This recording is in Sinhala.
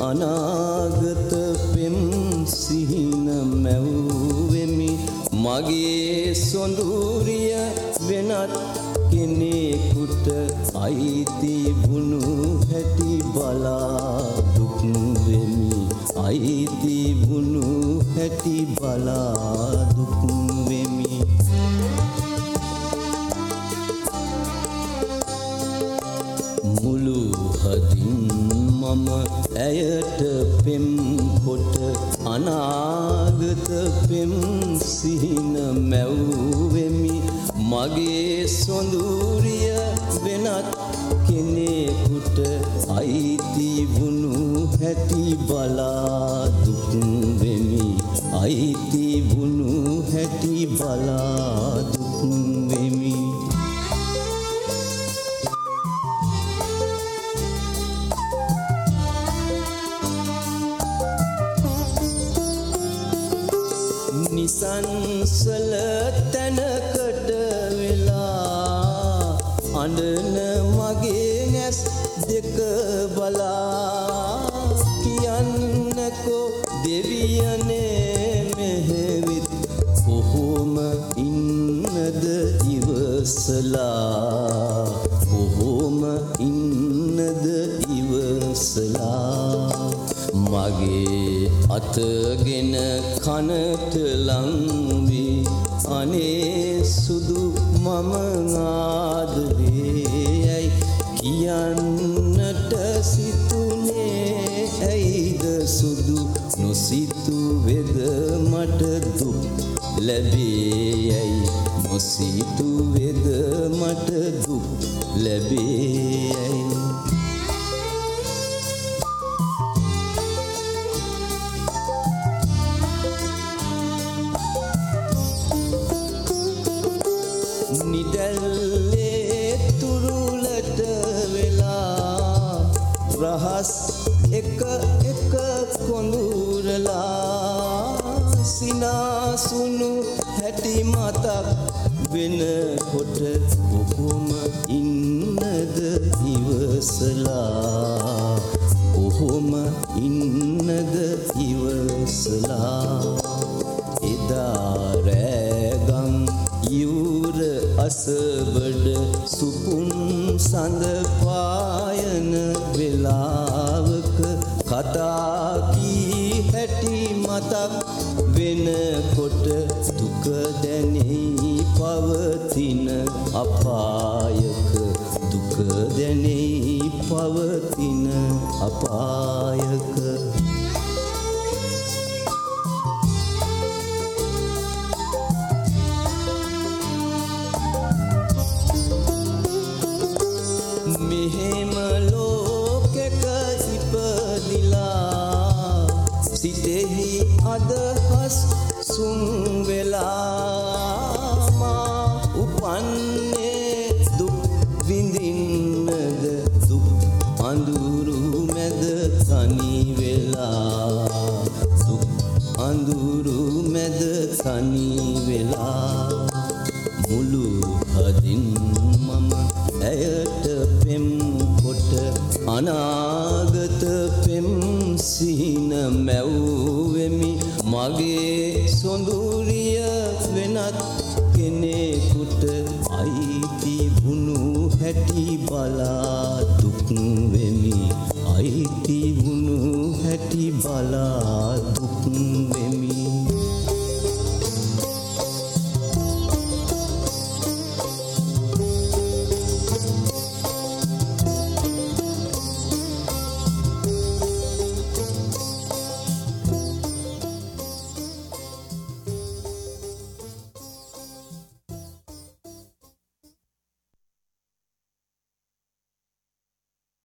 අනාගත පෙම් සිහින මැව්වෙමි. මගේ සොඳුරිය වෙනත් කෙනෙකුට අයිති වුණු හැටි බලා දුක් වෙමි අයිති වුණු හැටි බලා දුක් වෙමි මුළු හදින් මම ඇයට පෙම් කොට අනාගත පෙම් සිහින මැව්වෙමි. මගේ සොඳුරිය වෙනත් කෙනෙකුට අයිති වුණු හැටි බලා දුක් වෙමි. අයිති වුණු හැටි බලා දුක් වෙමි නිසංසල තැනකට වෙලා අඬන මගේ නැස් දෙක බලා කියන්නකෝ දෙවියනේ මෙහෙවිත් කොහොම ඉන්නද ඉවසලා අතගෙන කනට ලංවී අනේ සුදු මම ආදරේ කියන්නට සිතුනේ ඇයිද සුදු නොසිතු වෙද මට දුක් ලැබේයයි නොසිතු වෙද මට දුක් ලැබේයයි නිදැල්ලේ තුරුලට වෙලා රහස් එක එක කොඳුරලා සිනාසුණු හැටි මතක් වෙනකොට කොහොම ඉන්නද ඉවසලා. කොහොම ඉන්නද ඉවසලා. අසබඩ සුපුන් සඳ පායන වෙලාවක කතා කී හැටි මතක් වෙනකොට දුක දැනෙයි පවතින අපායක. දුක දැනෙයි පවතින අපායක. අදහස් සුන් වෙලා මා උපන්නේ දුක් විඳින්නද? දුක් අඳුරු මැද තනි වෙලා. දුක් අඳුරු මැද තනි වෙලා. මුළු හදින් මම ඇයට පෙම් කොට අනාගත පෙම් සිහින මැව්වෙමි මගේ සොඳුරිය වෙනත් කෙනෙකුට අයිති වුණු හැටි බලා දුක් වෙමි. අයිති වුණු හැටි බලා දුක් වෙමි.